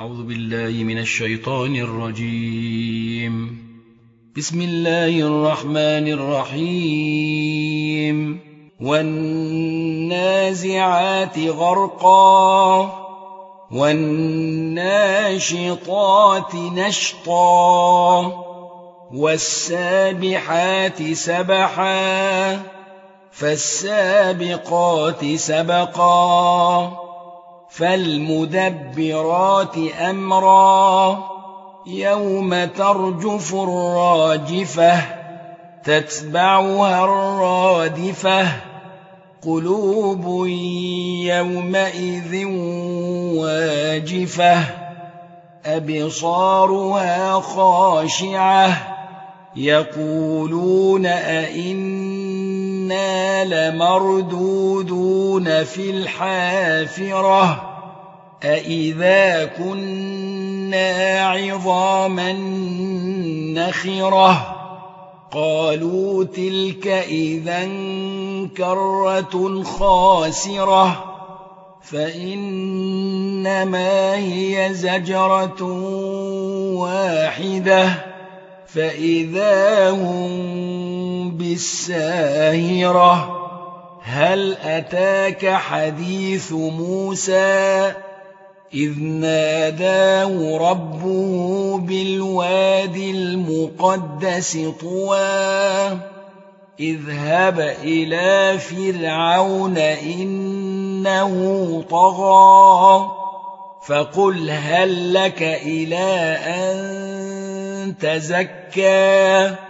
أعوذ بالله من الشيطان الرجيم. بسم الله الرحمن الرحيم. والنازعات غرقا. والناشطات نشطا. والسابحات سبحا. فالسابقات سبقا. فالمدبرات أمرا يوم ترجف الراجفة تتبعها الرادفة قلوب يومئذ واجفة أبصارها خاشعة يقولون أئنا لمردودون في الحافرة أئذا كنا عظاما نخرة قالوا تلك إذا كرة خاسرة فإنما هي زجرة واحدة فإذا هم بالساهرة هل أتاك حديث موسى؟ إذ ناداه ربه بالواد المقدس طوى. اذهب إلى فرعون إنه طغى. فقل هل لك إلى أن تزكى؟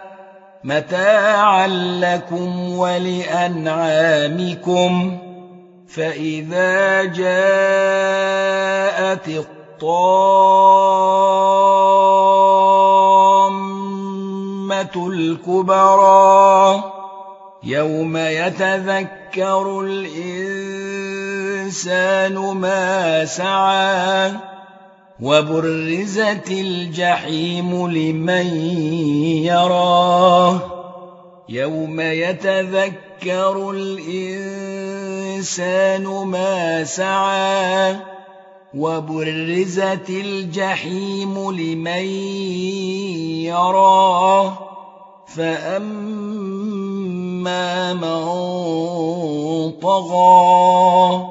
متاعا لكم ولأنعامكم فإذا جاءت الطامة الكبرى يوم يتذكر الإنسان ما سعى وبرزت الجحيم لمن يراه. يوم يتذكر الإنسان ما سعى. وبرزت الجحيم لمن يراه. فأما من طغى.